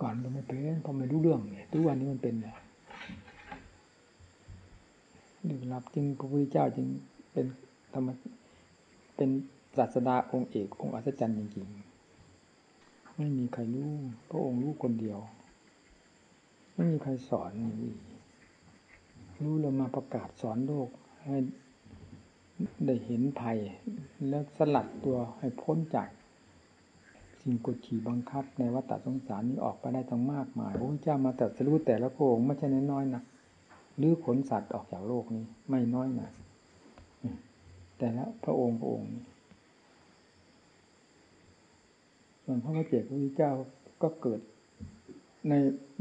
ก่อนก็ไม่เป็นพอไม่รู้เรื่องเนี่ยทุกวันนี้มันเป็นเนี่ยดึงรับจึงพระพุทธเจ้าจึงเป็นธรรมเป็นศาสดาองค์เอกองค์อัศจรรย์จริงๆไม่มีใครรู้พระองค์รู้คนเดียว ไม่มีใครสอนนี่รู้แล้วมาประกาศสอนโลกให้ได้เห็นภัย แล้วสลัดตัวให้พ้นจาก งกดขี่บังคับ ในวัฏสงสารนี้ออกไปได้ทั้งมากมายพระพุทธเจ้ามาแต่สรู้แต่ละพระองค์ไม่ใช่น้อยๆนะหรือขนสัตว์ออกจากโลกนี้ไม่น้อยนะแต่ละพระองค์พระองค์ส่วนพระพระเจ้าพระเจ้าก็เกิด ใน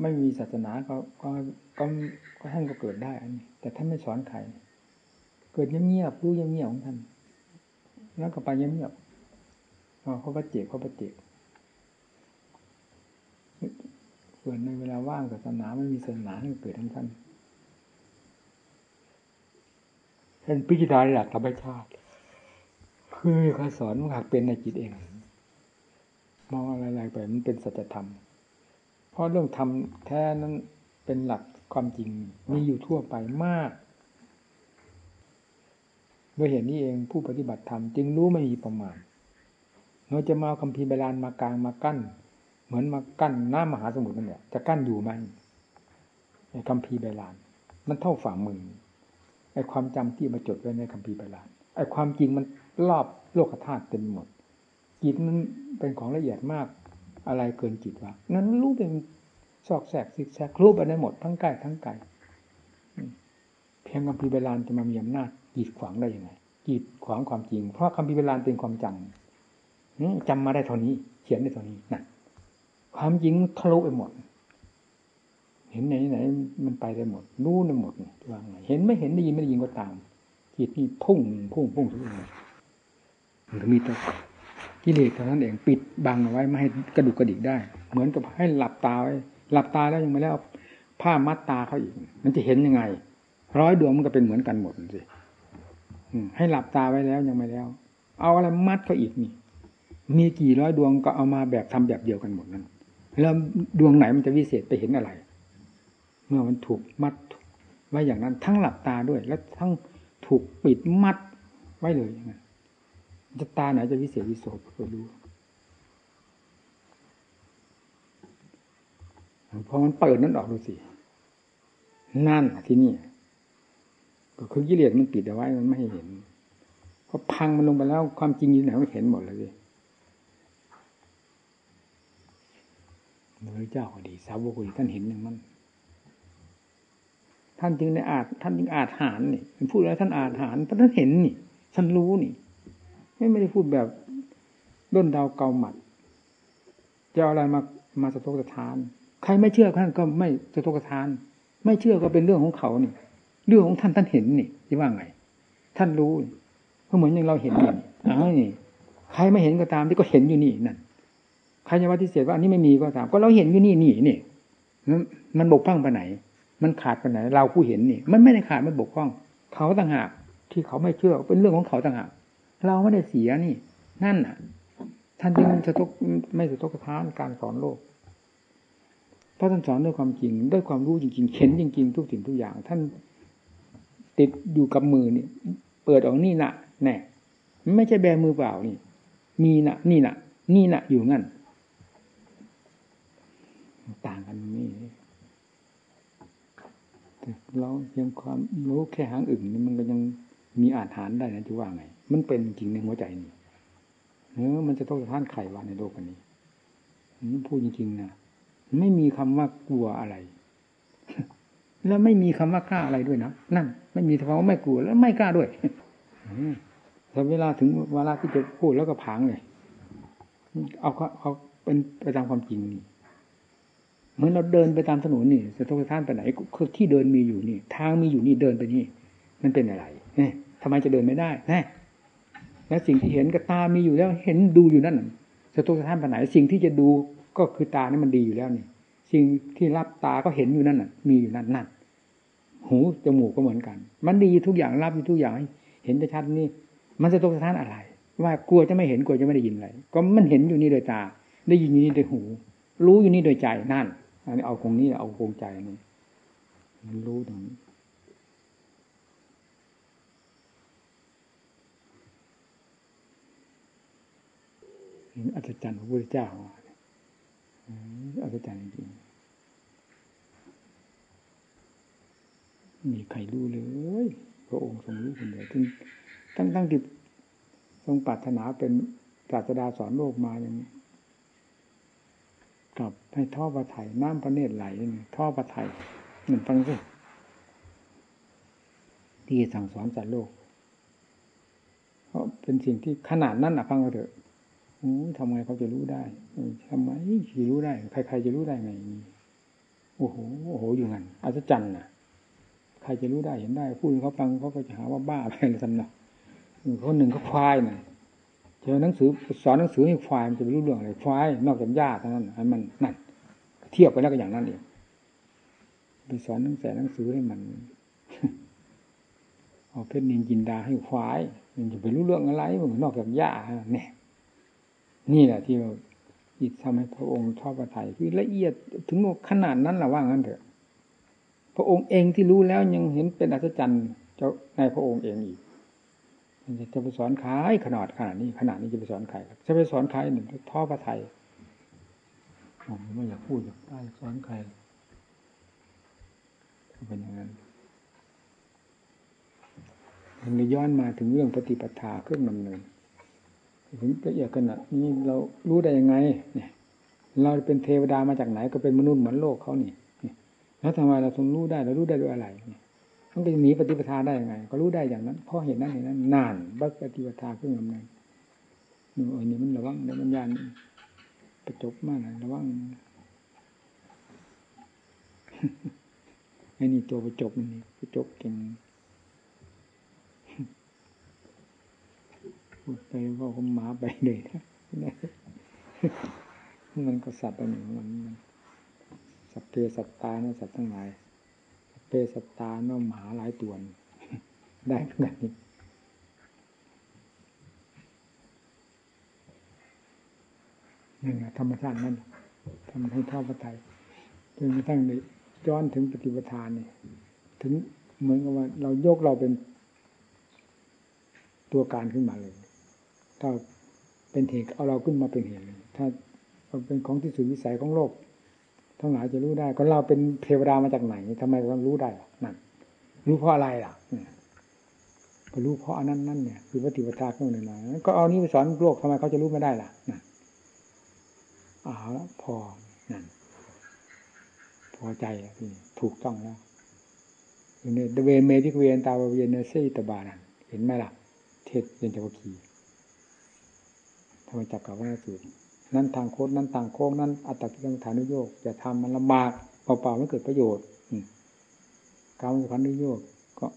ไม่มีศาสนาก็ก็ก็ก็ท่านก็เกิดได้อันนี้ แต่ท่านไม่สอนใครเกิดเงียบๆรู้เงียบๆของท่านแล้วก็ไปเงียบๆเขาพระเจ้าเขาพระเจ้า ส่วนในเวลาว่างศาสนาไม่มีศาสนาให้เกิดทั้งท่านเป็นพิจารณาหลักธรรมชาติ คือเขาสอนว่าหากเป็นในจิตเอง มองอะไรๆไปมันเป็นสัจธรรม เพราะเรื่องธรรมแท้นั้นเป็นหลักความจริงมีอยู่ทั่วไปมากด้วยเหตุนี้เองผู้ปฏิบัติธรรมจึงรู้ไม่มีประมาณ เราจะมาคัมภีร์ใบลานมากางมากั้น เหมือนมากั้นน้ำมหาสมุทรนั่นแหละจะกั้นอยู่ไหมไอ้คัมภีร์ใบลาน มันเท่าฝ่ามือไอ้ความจำที่มาจดไว้ในคัมภีร์ใบลานไอ้ความจริงมันรอบโลกธาตุเต็มหมดจิตมันเป็นของละเอียดมาก อะไรเกินจิตวะนั้นรู้เป็นซอกแสกซิกแซกรู้ไปได้หมดทั้งใกล้ทั้งไกลเพียงคัมภีร์ไบลานจะมามีอำนาจกีดขวางได้ยังไงกีดขวางความจริง เพราะคัมภีร์ไบลานเป็นความจำจำมาได้เท่านี้ เขียนได้เท่านี้นั่น ความจริงทะลุไปหมด เห็นไหนไหนมันไปได้หมดรู้ได้หมดว่าไงเห็นไม่เห็นได้ยินไม่ได้ยินก็ตามจิตนี่พุ่งพุ่งพุ่งทุกอย่างมันมีแต่กิเลสเท่านั้นเองปิดบังเอาไว้ไม่ให้กระดุกกระดิกได้ เหมือนกับให้หลับตาไว้หลับตาแล้วยังไม่แล้วผ้ามัดตาเขาอีก มันจะเห็นยังไง ร้อยดวงมันก็เป็นเหมือนกันหมดสิให้หลับตาไว้แล้วยังไม่แล้ว เอาอะไรมัดเขาอีกนี่มีกี่ร้อยดวงก็เอามาแบบทำแบบเดียวกันหมดนั้น แล้วดวงไหนมันจะวิเศษไปเห็นอะไร เมื่อมันถูกมัดไว้อย่างนั้น ทั้งหลับตาด้วย และทั้งถูกปิดมัดไว้เลยอย่างนั้นจะตาไหนจะวิเศษวิโสก็รู้พอมันเปิดนั้นออกดูสิ นั่นที่นี่ ก็คือกิเลสมันปิดเอาไว้มันไม่ให้เห็นพอพังมันลงไปแล้วความจริงอยู่ไหนมันเห็นหมดเลย พระเจ้าก็ดี สาวกก็ดีท่านเห็นอย่างนั้นท่านจึงในอาจท่านจึงอาจหารนี่พูดแล้วท่านอาจหารเพราะท่านเห็นนี่ท่านรู้นี่ไม่ไม่ได้พูดแบบด้นดาวเกาหมัดจะเอาอะไรมามาสะทกสะทาน ใครไม่เชื่อท่านก็ไม่สะทกสะทาน ไม่เชื่อก็เป็นเรื่องของเขานี่ เรื่องของท่านท่านเห็นนี่ที่ว่าไง ท่านรู้ก็เหมือนอย่างเราเห็นนี่อ้าวนี่ใครไม่เห็นก็ตามที่ก็เห็นอยู่นี่นั่น ใครจะว่าที่เสียว่าอันนี้ไม่มีก็ตาม ก็เราเห็นอยู่นี่นี่นี่มันบกพร่องไปไหน มันขาดไปไหน เราผู้เห็นนี่ มันไม่ได้ขาดมันบกพร่อง เขาต่างหากที่เขาไม่เชื่อเป็นเรื่องของเขาต่างหากเราไม่ได้เสียนี่ นั่นน่ะ ท่านจึงจะทุกไม่จะทกท้านการสอนโลกเพราะท่านสอนด้วยความจริง ด้วยความรู้จริงๆเห็นจริง ๆ ทุกสิ่งทุกอย่าง ท่านติดอยู่กับมือนี่เปิดออกนี่น่ะ แน่ไม่ใช่แบมือเปล่านี่ มีน่ะ นี่น่ะ นี่น่ะอยู่งั้นต่างกันนี่ เราเพียงความรู้แค่หางอึ่งนี่มันก็ยังมีอาถรรพ์ได้นะจะว่าไง มันเป็นจริงในหัวใจนี่เออมันจะต้องท่านไขว่าในโลกนนี้พูดจริงๆนะไม่มีคำว่ากลัวอะไร แล้วไม่มีคำว่ากล้าอะไรด้วยนะนั่น ไม่มีคำว่าไม่กลัวแล้วไม่กล้าด้วยแต่เวลาถึงเวลาที่จะพูดแล้วก็พังเลยเอาเขาเขาเป็นไปตามความจริงนี่ เหมือนเราเดินไปตามถนนนี่สะทกสะท้านไปไหนคือที่เดินมีอยู่นี่ ทางมีอยู่นี่เดินไปนี่ มันเป็นอะไรเนี่ยทำไมจะเดินไม่ได้น่แล้วสิ่งที่เห็นกับตามีอยู่แล้วเห็นดูอยู่นั่นสะทกสะท้านไปไหน สิ่งที่จะดูก็คือตานี่มันดีอยู่แล้วนี่ สิ่งที่รับตาก็เห็นอยู่นั่นน่ะ มีอยู่นั่นนั่นหูจมูกก็เหมือนกัน มันดีทุกอย่างรับทุกอย่างเห็นได้ชัดนี่ มันจะตกสะท้านอะไร ว่ากลัวจะไม่เห็นกลัวจะไม่ได้ยินอะไรก็มันเห็นอยู่นี่โดยตา ได้ยินอยู่นี่โดยหู รู้อยู่นี่โดยใจนั่น อันนี้เอาคงนี้เอาคงใจนี่มันรู้ตรงนี้อัศจรรย์พระพุทธเจ้าอัศจรรย์จริงมีใครรู้เลย พระองค์ทรงรู้คนเดียวทั้งทั้งทั้งที่ทรงปรารถนาเป็นศาสดาสอนโลกมาอย่างนี้ กับให้ท่อประไถน้ำพระเนตรไหลท่อประไถหนึ่งฟังสิที่สั่งสอนสัตว์โลก เพราะเป็นสิ่งที่ขนาดนั้นอะฟังเถอะทำไงเขาจะรู้ได้ทำไมจะรู้ได้ ใครๆจะรู้ได้ไงโอ้โหโอ้โหอยู่งั้นอัศจรรย์นะใครจะรู้ได้เห็นได้ พูดเขาฟังเขาก็จะหาว่าบ้าไปเลยสำนักคนหนึ่งเขาควายน่ะ เจอหนังสือสอนหนังสือให้ควายมันจะไม่รู้เรื่องอะไรควายนอกจากญาติเท่านั้นอันมันนั่นเทียบไปแล้วก็อย่างนั้นเองไปสอนหนังสือหนังสือให้มันเอาเพชรนินจินดาให้ควาย มันจะไปรู้เรื่องอะไรมันนอกจากหญ้าเนี่ยนี่แหละที่เราอิทำให้พระองค์ชอบประทัยคือละเอียดถึงขนาดนั้นแหละว่างั้นเถอะ พระองค์เองที่รู้แล้วยังเห็นเป็นอัศจรรย์เจ้าในพระองค์เองอีก จะไปสอนใครขนาดขนาดนี้ขนาดนี้จะไปสอนใครจะไปสอนใครหนึ่งท่อพระไทยผมไม่อยากพูดอยากได้สอนใครเป็นอย่างนั้นมันย้อนมาถึงเรื่องปฏิปทาเครื่องดำเนินถึงละเอียดขนาดนี้เรารู้ได้ยังไง เนี่ย เราเป็นเทวดามาจากไหนก็เป็นมนุษย์เหมือนโลกเขานี่แล้วทำไมเราทรงรู้ได้เรารู้ได้ด้วยอะไร มันไปหนีปฏิปทาได้ยังไง ก็รู้ได้อย่างนั้นเพราะเห็นนั้นเห็นนั้น นานบัปฏิปทาเครื่องดำเนินนี่อันนี้มันระวังในมันยานประจบมากนะระวังไอ้นี่ตัวประจบนี่ประจบเก่งพูดไปว่าผมหมาไปเลยนะมันก็สัตว์อันหนึ่งมันสัตว์เพสัตตานะสัตว์ทั้งหลาย เพสัตาเนาะหมาหลายตัวได้เหมือนกันนี่นี่แหละธรรมชาตินั่นทำให้เท่าพระไทยจนกระทั่งในย้อนถึงปฏิปทานนี่ถึงเหมือนกับว่า เรายกเราเป็นตัวการขึ้นมาเลย ถ้าเป็นเหตุเอาเราขึ้นมาเป็นเหตุถ้าเป็นของที่สุดวิสัยของโลก ทั้งหลายจะรู้ได้ ก็เราเป็นเทวดามาจากไหนทำไมเรารู้ได้นั่นรู้เพราะอะไรล่ะก็รู้เพราะอันนั้นนั่นเนี่ยคือวัตถิวัฏาเข้าในนั้นก็เอานี้ไปสอนโลกทำไมเขาจะรู้ไม่ได้ล่ะนั่นอ้าล้วพอนั่นพอใจี่ถูกต้องแล้วเนี่ยเวเมทิเวนตาวเวนเนเซตบานันเห็นไหมล่ะ เทศเยนจวคีธรรมจักรกับว่าสูตร นั้นทางโค้ดนั้นทางโค้งนั้นอัตตกิลฐานุโยกจะทำมันลำบากเปล่าๆไม่เกิดประโยชน์กามสุขันนุโยกก็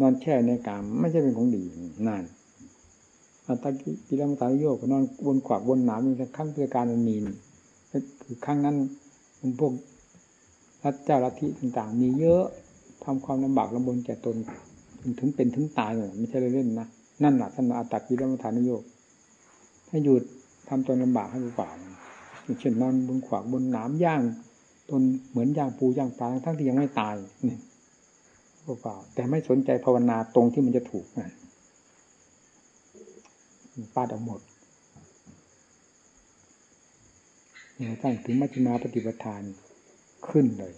นอนแช่ในกามไม่ใช่เป็นของดีนั่นอัตตกิลฐานุโยกนอนบนขวากบนหนามมีขั้งเพื่อการมันมีคือข้างนั้นมันพวกรัฐเจ้าลัทธิต่างๆ มีเยอะทำความลำบากลำบนแก่ตนถึงเป็นถึงตายเลยไม่ใช่เล่นๆนะนั่นแหละท่านอัตตกิลฐานุโยกให้หยุด ทำตนลำบากให้เปล่าเช่นนอนบนขวากบนหนามย่างตนเหมือนย่างปูย่างปลาทั้งที่ยังไม่ตายนี่เปล่าแต่ไม่สนใจภาวนาตรงที่มันจะถูกนะปาดเอาหมดเนี่ยท่านถึงมัชฌิมาปฏิปทานขึ้นเลย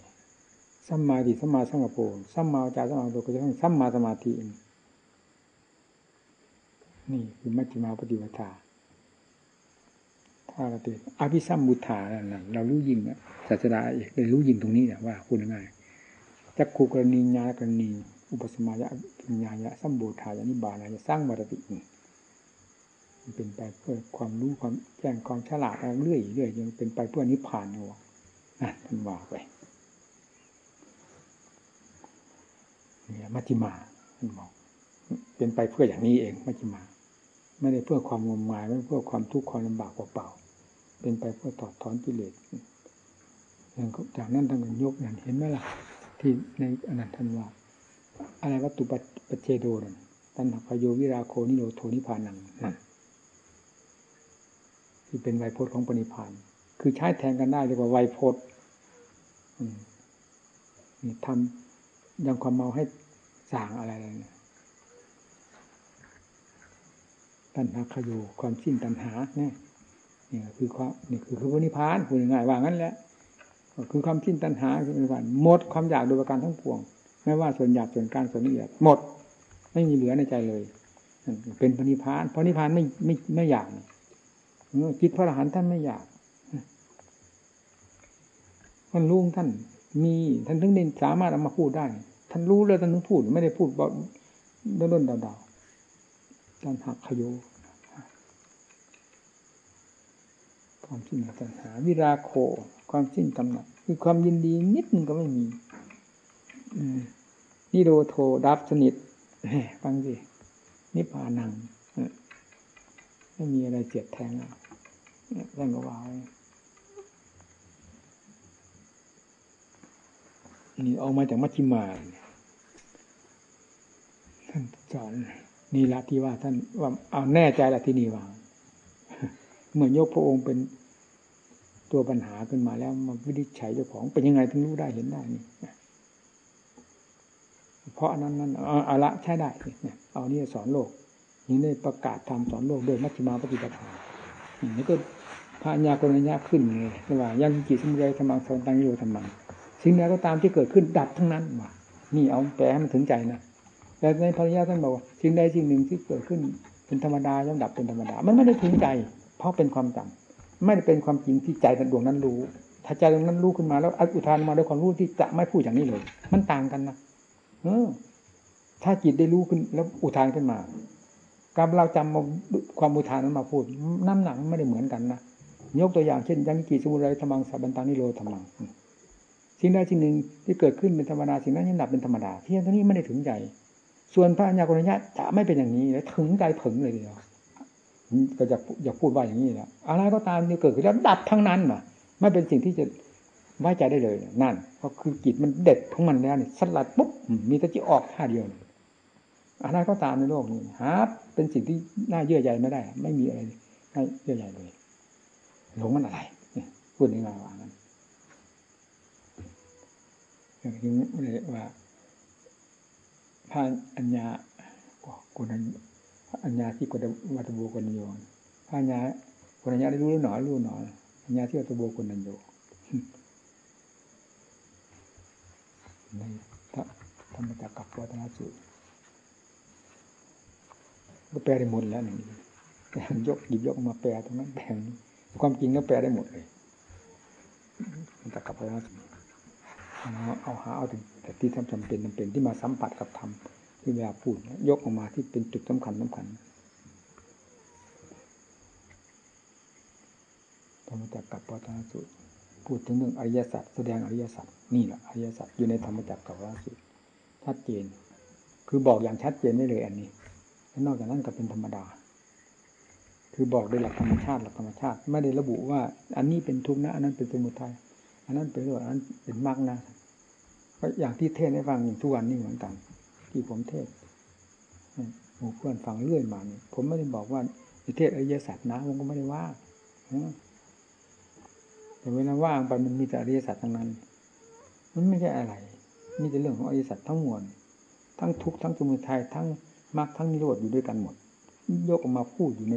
สัมมาดิสัมมาสังกปรสัมมาจาสัมมาโลก็จะต้องสัมมาสมาธินี่คือมัชฌิมาปฏิปทา ถ้าเราติดอภิสัมบุทานั่นเรารู้ยิงศาสดาเอกเลยรู้ยิงตรงนี้เนี่ยว่าคุณง่ายจักขูกรณีญากรณี อุปสมายะปัญญายะสัมบูทายานิบาลายะสร้างบารติมันเป็นไปเพื่อความรู้ความแจ้งความฉลาดเรื่อยเรื่อยยังเป็นไปเพื่อนิพพานเอานั่นท่านว่าไปเนี่ยมัจจิมาท่านบอกเป็นไปเพื่ออย่างนี้เองมัจจิมา ไม่ได้เพื่อความงมงายไม่เพื่อความทุกข์ความลำบากเปล่า เป็นไปเพื่อถอดถอนกิเลสอย่างจากนั้นท่านก็ยกอย่างเห็นไหมล่ะ ที่ในอนันทันว่า อะไรวัตถุปัจเจโดนตัณหพโยวิราโคนิโรโทนิพานังนั่นที่เป็นไวยพจน์ของปณิพานคือใช้แทนกันได้เรียกว่าไวยพจน์นี่ทำยังความเมาให้สางอะไรอะไรเนี่ยตัณหาขยูความสิ้นตัณหาเนี่ย นี่คือความนี่คือคือพระนิพพานพูดง่ายๆว่างั้นแหละคือความสิ้นตัณหาคือนิพพานหมดความอยากโดยประการทั้งปวงไม่ว่าส่วนหยาบส่วนกลางส่วนละเอียดหมด ไม่มีเหลือในใจเลย เป็นพระนิพพานพระนิพพานไม่ไม่ไม่อยากจิตพระอรหันต์ท่านไม่อยากท่านรู้ท่าน มีท่านถึงได้สามารถเอามาพูดได้ ท่านรู้เลยท่านถึงพูด ไม่ได้พูดบอกด้นๆดาวๆท่านหักขยโย ความสิ้นตัณหา วิราโค ความสิ้นกำหนัดคือความยินดีนิดนึงก็ไม่มีนิโรโทดับสนิทฟังสินิพพานังไม่มีอะไรเสียดแทงท่านก็ว่านี่ออกมาจากมัชฌิมาท่านสอนนี่ละที่ว่าท่านว่าเอาแน่ใจละที่นี่วาง เมื่อยกพระองค์เป็นตัวปัญหาขึ้นมาแล้วมาวินิจฉัยเจ้าของเป็นยังไงถึงรู้ได้เห็นได้นี่เพราะนั้นนั้นเอาละใช้ได้เนี่ยเอานี่สอนโลกนี่ได้ประกาศทำสอนโลกโดยมัชฌิมาปฏิปทานี่ก็พระญาโกณญาขึ้นเลยว่ายังจิตสมุทัยธรรมังสอนตังโยธรรมังสิ่งใดก็ตามที่เกิดขึ้นดับทั้งนั้นว่านี่เอาแปลให้มันถึงใจนะแต่ในพระญาท่านบอกว่าสิ่งใดสิ่งหนึ่งที่เกิดขึ้นเป็นธรรมดาย่อมดับเป็นธรรมดา มันไม่ได้ถึงใจ เพราะเป็นความจำไม่ได้เป็นความจริงที่ใจดวงนั้นรู้ ถ้าใจดวงนั้นรู้ขึ้นมาแล้วอุทานมาด้วยความรู้ที่จะไม่พูดอย่างนี้เลย มันต่างกันนะเออ ถ้าจิตได้รู้ขึ้นแล้วอุทานขึ้นมาการเราจำความอุทานนั้นมาพูด น้ำหนักไม่ได้เหมือนกันนะยกตัวอย่างเช่นยังกิสมุไรธรรมังสับันตานิโรธรรมังสิ่งใดสิ่งหนึ่งที่เกิดขึ้นเป็นธรรมดาสิ่งนั้นยังดับเป็นธรรมดาเพียงเท่านี้ไม่ได้ถึงใจ ส่วนพระัญญากุญญะจะไม่เป็นอย่างนี้แล้วถึงใจถึงเลยเดียว ก็จะอยากพูดว่าอย่างนี้แหละอะไรก็ตามที่เกิดขึ้นแล้วดับทั้งนั้นน่ะไม่เป็นสิ่งที่จะไว้ใจได้เลยนั่นเพราะคือจิตมันเด็ดของมันแล้วเนี่ยสลัดปุ๊บมีแต่จะออกท่าเดียวอะไรก็ตามในโลกนี้ฮะเป็นสิ่งที่น่าเยื่อใยไม่ได้ ไม่มีอะไรให้เยื่อใยเลยหลงมันอะไรพูดง่ายๆว่างั้นอย่างนี้เลยว่าพระอัญญากุณ อัญญาที่กุณวัตโบกุณโยพระอัญญากุณอัญญาได้รู้หนอรู้หนออัญญาที่วัตโบกุณัญโยในธรรมจักรกับวัฒนสูตรก็แปลได้หมดแล้วหนึ่งยกหยิบยกมาแปลตรงนั้นแปลความจริงก็แปลได้หมดเลยมันจะกลับไปแล้วเอาหาเอาแต่ที่ทำจำเป็นจำเป็นที่มาสัมผัสกับธรรม ที่เวลาพูดยกออกมาที่เป็นจุดสำคัญสำคัญธรรมจักรกับปัตนสุพูดถึงเรื่องอริยสัจแสดงอริยสัจนี่แหละอริยสัจอยู่ในธรรมจักรกับปัตนสุชัดเจน คือบอกอย่างชัดเจนได้เลยอันนี้นอกจากนั้นก็เป็นธรรมดา คือบอกโดยหลักธรรมชาติหลักธรรมชาติ ไม่ได้ระบุว่า อันนี้เป็นทุกข์นะ อันนั้นเป็นสมุทัยอันนั้นเป็นโทษอันนั้นเป็นมรรคนะก็อย่างที่เทศให้ฟังทุกวันนี้เหมือนกัน ที่ผมเทศหมู่เพื่อนฟังเรื่อยมาเนี่ยผมไม่ได้บอกว่าเทศอริยสัจนะผมก็ไม่ได้ว่าแต่เวลาว่างไปมันมีแต่อริยสัจทั้งนั้น มันไม่ใช่อะไร มีแต่เรื่องของอริยสัจทั้งมวลทั้งทุกข์ทั้งสมุทัยทั้งมรรคทั้งนิโรธอยู่ด้วยกันหมด ยกออกมาพูดอยู่ใน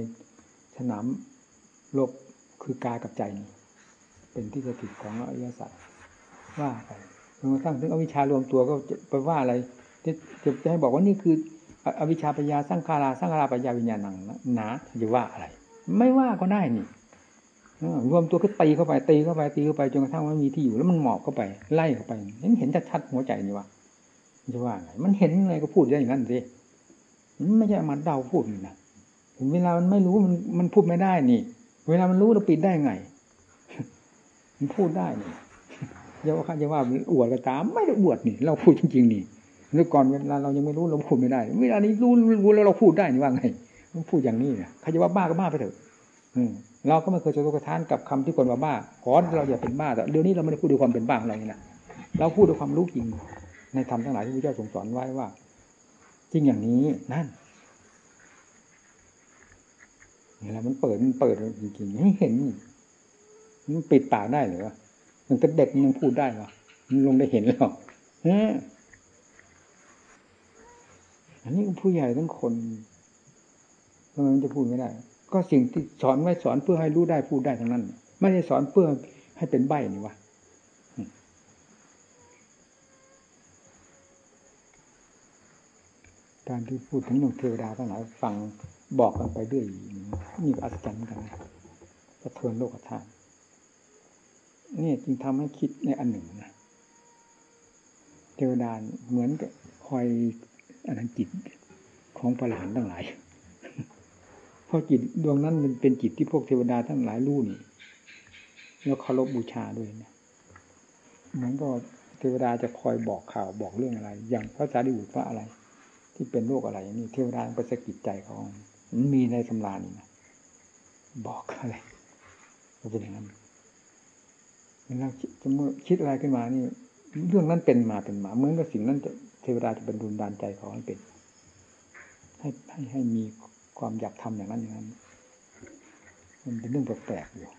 สนามโลกคือกายกับใจเป็นที่สถิตของอริยสัจว่าไปจนกระทั่งถึงอวิชชารวมตัวก็จะไปว่าอะไร จะจะให้บอกว่านี่คือ อวิชชาปัญญาสร้างคาราสร้างคาราปัญญาวิญญาณังหนาจะว่าอะไร ไม่ว่าก็ได้นี่รวมตัวก็ตีเข้าไปตีเข้าไปตีเข้าไปจนกระทั่งว่ามีที่อยู่แล้วมันหมอบเข้าไปไล่เข้าไปเห็นเห็นชัดๆหัวใจนี่ว่าจะว่าไงมันเห็นอะไงก็พูดได้อย่างนั้นสิไม่ใช่มาเดาพูดนะเวลามันไม่รู้มันมันพูดไม่ได้นี่ เวลามันรู้เราปิดได้ไง มันพูดได้นี่อย่าว่าอย่าว่าอวดก็ตาม ไม่ได้อวดนี่ เราพูดจริงๆนี่ เมื่อก่อนเวลาเรายังไม่รู้เราพูดไม่ได้เวลานี้รู้รู้แล้วเราพูดได้นี่ว่าไงพูดอย่างนี้เนี่ยใครจะว่าบ้าก็บ้าไปเถอะเราก็ไม่เคยจะกระทานกับคำที่คนว่าบ้าขอเราอย่าเป็นบ้าแต่เดี๋ยวนี้เราไม่ได้พูดด้วยความเป็นบ้าอะไรนี่นะเราพูดด้วยความรู้จริง ในธรรมทั้งหลายที่พระเจ้าทรงสอนไว้ว่า จริงอย่างนี้นั่นนี่แหละมันเปิดมันเปิดจริงๆให้เห็นมันปิดปากได้หรือมันเป็เด็กมันยังพูดได้หรอมันลงได้เห็นแล้วฮะ อันนี้ผู้ใหญ่ทั้งคนทำไมมันจะพูดไม่ได้ ก็สิ่งที่สอนไว้สอนเพื่อให้รู้ได้พูดได้ทั้งนั้น ไม่ได้สอนเพื่อให้เป็นใบนี่วะการที่พูดถึงหนุ่มเทวดาทั้งหลายฟังบอกกันไปเรื่อยนี่ก็อัศจรรย์กันสะเทือนโลกธาตุนี่จึงทำให้คิดในอันหนึ่งนะเทวดาเหมือนกับคอย อันนั้นจิตของพระหลานทั้งหลาย เพราะจิตดวงนั้นมันเป็นจิตที่พวกเทวดาทั้งหลายรู้นี่แล้วเคารพบูชาด้วยนะเหมือนก็เทวดาจะคอยบอกข่าวบอกเรื่องอะไร อย่างพระสารีบุตรว่าอะไร ที่เป็นโรคอะไร นี่เทวดาไปสะกิดใจเขามันมีในตำรานี่นะบอกอะไรก็เป็นอย่างนั้นเวลาจะเมื่อคิดอะไรขึ้นมานี่ เรื่องนั้นเป็นมาเป็นมาเหมือนกับสิ่งนั้นจะ เทวดาจะเป็นดุลดานใจเขาให้เป็นให้ให้ให้มีความอยากทำอย่างนั้นอย่างนั้น มันเป็นเรื่องแปลกๆอยู่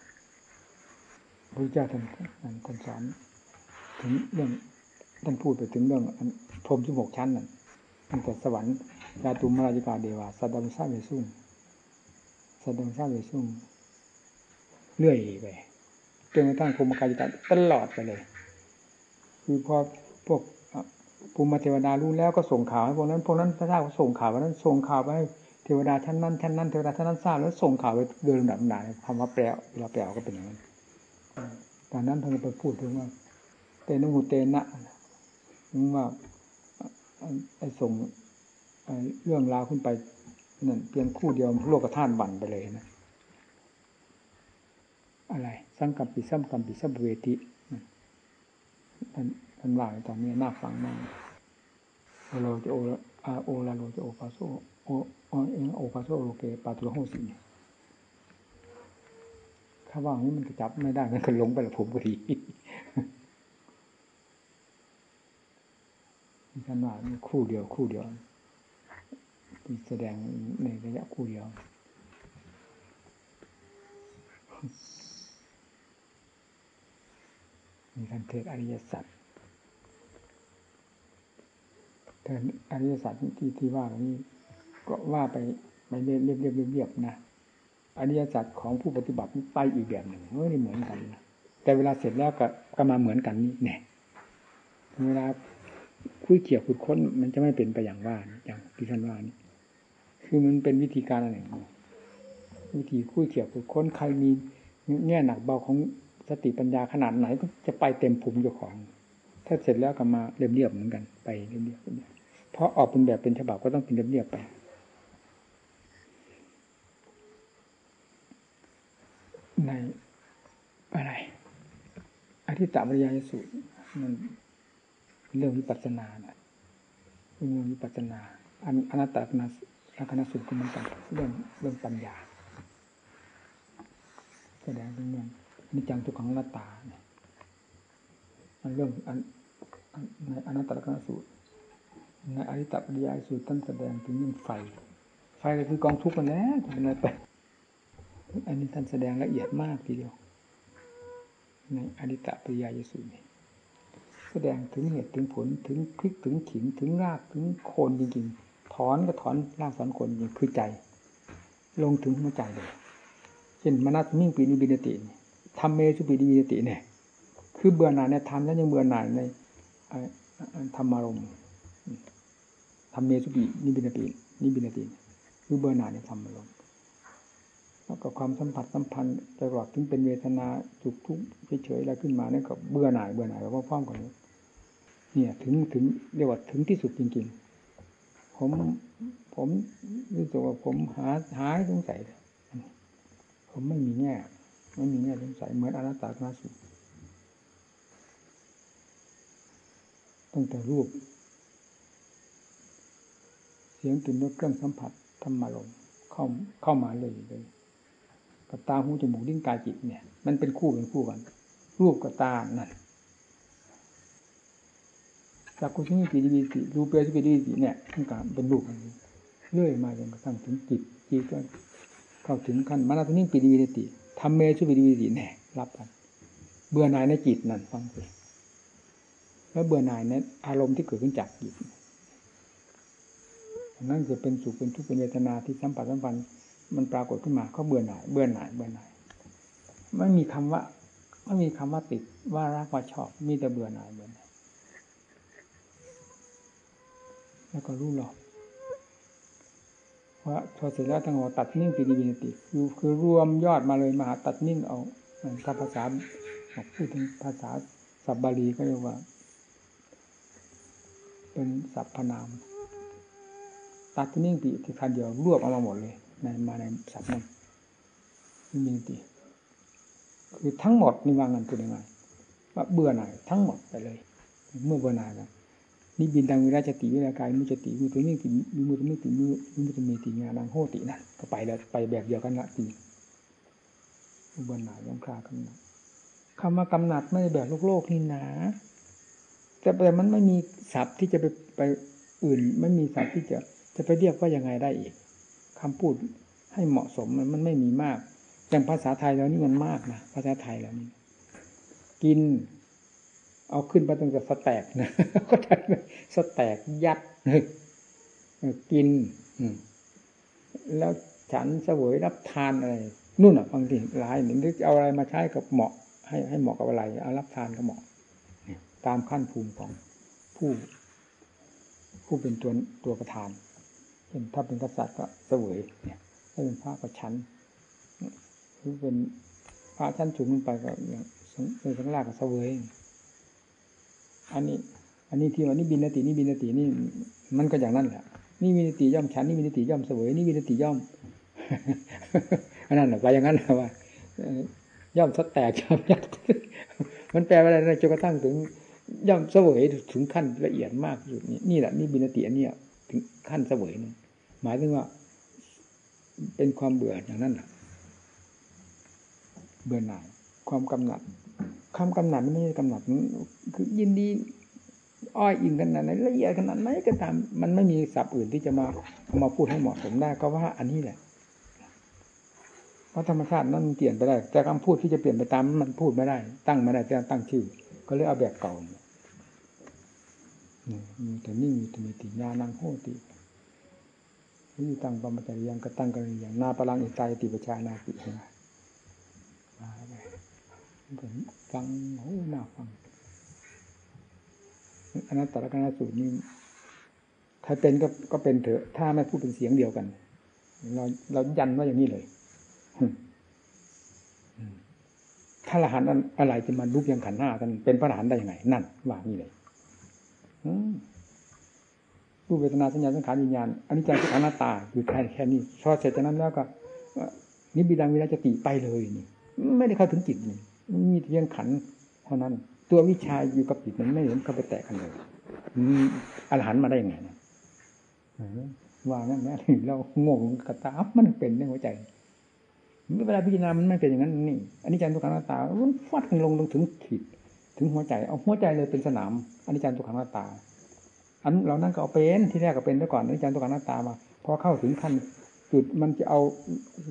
พระเจ้าท่านท่านสอนถึงเรื่องท่านพูดไปถึงเรื่องพรมสิบหกชั้นนั่นตั้งแต่สวรรค์ยาตุมราจิกาเดวาสัดดัมซาเวซุ่งสัดดัมซาเวซุ่งเรื่อยไปจนกระทั่งภูมิกาจิกาตลอดไปเลย คือพอพวก ภูมิเทวดารู้แล้วก็ส่งข่าวให้พวกนั้น พวกนั้นพระเจ้าก็ส่งข่าววันนั้นส่งข่าวไปให้เทวดาชั้นนั้นชั้นนั้นเทวดาชั้นนั้นทราบแล้วส่งข่าวไปเดินลำดับหนาคำว่าแปลเวลาแปลก็เป็นอย่างนั้นตอนนั้นท่านไปพูดถึงว่า เตนุหูเตนะว่าไอ้ส่งเรื่องราวขึ้นไปนั่นเพียงคู่เดียวโลกธาตุบั่นไปเลยนะ อะไรสังกัปปิสัมกัมปิสัมเวทิท่านท่านว่าตอนนี้น่าฟังมาก โอโลจะโออาโอลาโลจะโอปาโซโอโอเองโอปาโซโลเกปาตุโหสีถ้าว่าอย่างนี้มันจะจับไม่ได้มันก็ลงไปละผมก็ดีท่านว่าคู่เดียวคู่เดียวที่แสดงในระยะคู่เดียวมีการเทศอริยสัจ แต่อริยสัจที่ที่ว่านี้ ก็ว่าไปไปเรียบเรียบเรียบเรียบนะอริยสัจของผู้ปฏิบัติไปอีกแบบหนึ่งไม่ได้เหมือนกันนะแต่เวลาเสร็จแล้วก็ก็มาเหมือนกันนี่เนี่ยเวลาคุยเขี่ยวขุดค้น มันจะไม่เป็นไปอย่างว่าอย่างที่ท่านว่านี่คือมันเป็นวิธีการอะไรวิธีคุยเขี่ยวขุดค้นใครมีแง่หนักเบาของสติปัญญาขนาดไหนก็จะไปเต็มภูมิเจ้าของ ถ้าเสร็จแล้วก็มาเรียบๆเหมือนกัน ไปเรียบๆ เพราะออกเป็นแบบเป็นฉบับก็ต้องเป็นเรียบๆไป ในอะไรอธิตาบริยายสูตรมันเรื่องวิปัสสนานะเรื่องวิปัสสนาอันอนัตตลักษณลักษณะสูตรก็เหมือนกันเรื่องเรื่องปัญญาแสดงเรื่องนิจังทุกขังอนัตตาเนี่ยมันเรื่องอันในอนัตตลักษณะสูตร อริตปริยายสูตรท่านแสดงถึงเรื่องไฟ ไฟก็คือกองทุกข์กันแล้จะเป็นอะไรไป อันนี้ท่านแสดงละเอียดมากทีเดียว ในอริตปริยายสูตรนี่แสดงถึงเหตุถึงผลถึงพลิกถึงขิงถึงรากถึงโคนจริงๆ ถอนก็ถอนรากถอนโคนจริงคือใจ ลงถึงหัวใจเลย เช่นมนัสมิ่งปีนิบินติทำเมสุปีนิบินติเนี่ย คือเบื่อหน่ายในธรรมแล้วยังเบื่อหน่ายในธรรมารมณ์ ทำเมสุปีนิบินตินิบินติคือเบื่อหน่ายในธรรมารมณ์แล้วก็ความสัมผัสสัมพันธ์ตลอดถึงเป็นเวทนาสุขทุกข์เฉยๆอะไรขึ้นมาเนี่ยก็เบื่อหน่ายเบื่อหน่ายแล้วก็พร้อมกันนี้เนี่ยถึงถึงเรียกว่าถึงที่สุดจริง ๆ ผมผมรู้สึกว่าผมหาหายสงสัยผมไม่มีแง่ไม่มีแง่สงสัยเหมือนอนัตตานาสุตั้งแต่รูป เสียงกลิ่นรสเครื่องสัมผัสธรรมารมเข้าเข้ามาเลยเลยกับตาหูจมูกลิ้นกายจิตเนี่ย มันเป็นคู่เป็นคู่กันรูปกับตานั่นจากกุศลปีดีวิติรูปเปรสปีดีวิติเนี่ยทั้งกาเป็นรูปกันเรื่อยมาจนกระทั่งถึงจิตจิตก็เข้าถึงขั้นมานาตนิ่งปีดีติทำเมชุปีดีติเนี่ยรับกัน เบื่อหน่ายในจิตนั่นฟังสิแล้วเบื่อหน่ายในอารมณ์ที่เกิดขึ้นจากจิต นั่นจะเป็นสุขเป็นทุกข์เป็นเวทนาที่สัมผัสสัมพันธ์มันปรากฏขึ้นมาก็เบื่อหน่ายเบื่อหน่ายเบื่อหน่ายไม่มีคำว่าไม่มีคำว่าติดว่ารักว่าชอบ มีแต่เบื่อหน่ายเบื่อหน่ายแล้วก็รู้หลอกว่าพอเสร็จแล้วทั้งหมดตัดนิ่งปีดีบินติคือคือรวมยอดมาเลยมหาตัดนิ่งเอาถ้าภาษาพูดถึงภาษาสับบาลีก็เรียกว่า เป็นสัพพนาม ตัดนิ่งปีที่คันเดียวรวบเอามาหมดเลยในมาในสัพนั้นบินติคือทั้งหมดนี่วางกันคือยังไงว่าเบื่อหน่ายทั้งหมดไปเลย เมื่อเบื่อหน่ายแล้วนิบินดังวิราชติวิรากายมุจติมุตุนิ่งติมีมุตุนิ่งติมือมุตุมีติงานังโหตินั่นก็ไปแล้วไปแบบเดียวกันละตีเบื่อหน่ายยังคลากำหนัดคำว่ากำหนัดไม่ได้แบบโลกโลกนี่นะแต่แต่มันไม่มีศัพท์ที่จะไปไปอื่น ไม่มีศัพท์ที่จะ จะไปเรียกว่ายังไงได้อีกคำพูดให้เหมาะสมมันมันไม่มีมากอย่างภาษาไทยแล้วนี่มันมากนะภาษาไทยแล้วนี่กิน เอาขึ้นไปตั้งแต่สแตกนะก็ไหมสแตกยัดกินแล้วฉันเสวยรับทานอะไรนู่นอะบางทีหลายหนึ่งที่เอาอะไรมาใช้กับเหมาะ ให้ให้เหมาะกับอะไร เอารับทานก็เหมาะตามขั้นภูมิของผู้ผู้เป็นตัวตัวประธาน เป็นถ้าเป็นกษัตริย์ก็เสวยเนี่ยถ้าเป็นพระก็ชั้นหรือเป็นพระชั้นสูงขึ้นไปก็อย่างเป็นสังฆราชก็เสวยอันนี้ อันนี้ที่ว่านี่บินนตินี่บินนตินี่ มันก็อย่างนั้นแหละนี่มีนติย่อมชั้นนี่มีนติย่อมเสวยนี่มีนติย่อมอันนั้นไปอย่างนั้นแหละว่าย่อมสแตกย่อมยัดมันแปลว่าอะไรนะจนกระทั่งถึงย่อมเสวยถึงขั้นละเอียดมากสุดนี่นี่แหละนี่บินติอันนี้ ถึงขั้นเสวยนี่หมายถึงว่า เป็นความเบื่ออย่างนั้นแหละเบื่อหน่าย ความกำหนัดคำกำหนัดไม่ใช่กำหนัดคือยินดี อ้อยอิงขนาดไหนละเอียดขนาดไหนก็ตาม มันไม่มีศัพท์อื่นที่จะมาเอามาพูดให้เหมาะสมได้ก็ว่าอันนี้แหละเพราะธรรมชาตินั้นเปลี่ยนไปได้ แต่คำพูดที่จะเปลี่ยนไปตามมันพูดไม่ได้ ตั้งไม่ได้แต่ตั้งชื่อ ก็เลยเอาแบบเก่า มีแต่นี่มีแต่มีติญาณังโหติวิตังปรมจริยังกตั้งกันอย่างนาปรังอิตายติปชานาติเห็นไหมฟังโอ้น่าฟังอนัตตลกนาสูตรนี่ถ้าเป็นก็ก็เป็นเถอะ ถ้าไม่พูดเป็นเสียงเดียวกัน เราเรายันว่าอย่างนี้เลยถ้าละหันอะไรจะมาลุกยังขันหน้ากันเป็นพระหันได้ยังไง นั่นว่านี่เลย รูปเวทนาสัญญาสังขารวิญญาณอันนี้ใจทุกอนัตตาอยู่แค่แค่นี้พอเสร็จจากนั้นแล้วก็นิบิดังวิราจติไปเลยนี่ ไม่ได้เข้าถึงจิตนี่มีเพียงขันเท่านั้น ตัววิชาอยู่กับจิตมันไม่เห็นเข้าไปแตกกันเลยอรหันมาได้ยังไงนะว่างั้นนะเรางงกระตามันเป็นในหัวใจเวลาพิจารณามันไม่เป็นอย่างนั้นนี่ อันนี้จันทุกขังหน้าตามันฟัดลงลงถึงขีด ถึงหัวใจเอาหัวใจเลยเป็นสนามอนนี้จันทุกขังหน้าตา อันเรานั่นก็เอาเป็นที่แรกก็เป็นไว้วก่อนอนนี้จันทุกขังหน้าตามาพอเข้าถึงขั้นจุดมันจะเอา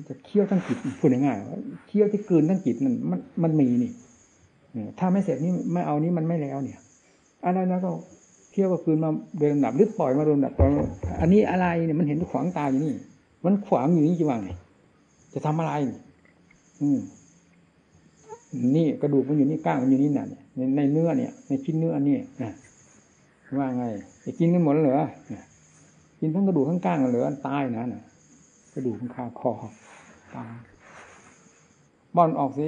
จะเคี่ยวทั้งจิตพูดง่ายๆเคี่ยวที่กืนทั้งจิตนั่นมันมันมีนี่ถ้าไม่เสร็จนี่ไม่เอานี้มันไม่แล้วเนี่ย อะไรนะก็เคี่ยวก็คืนมาเดินดับหรือปล่อยมาโดนดับปล่อยอันนี้อะไรเนี่ยมันเห็นขวางตาอยู่นี่ มันขวางอยู่นี่จะว่าไงจะทำอะไรอืม นี่กระดูกมันอยู่นี่ก้างมันอยู่นี่น่ะในในเนื้อเนี่ย ในชิ้นเนื้อนี่นะว่าไงจะกินทั้งหมดเหรอกินทั้งกระดูกทั้งก้างเหลือตายนะน่ะ กระดูกข้างคอตาบอนออกสิ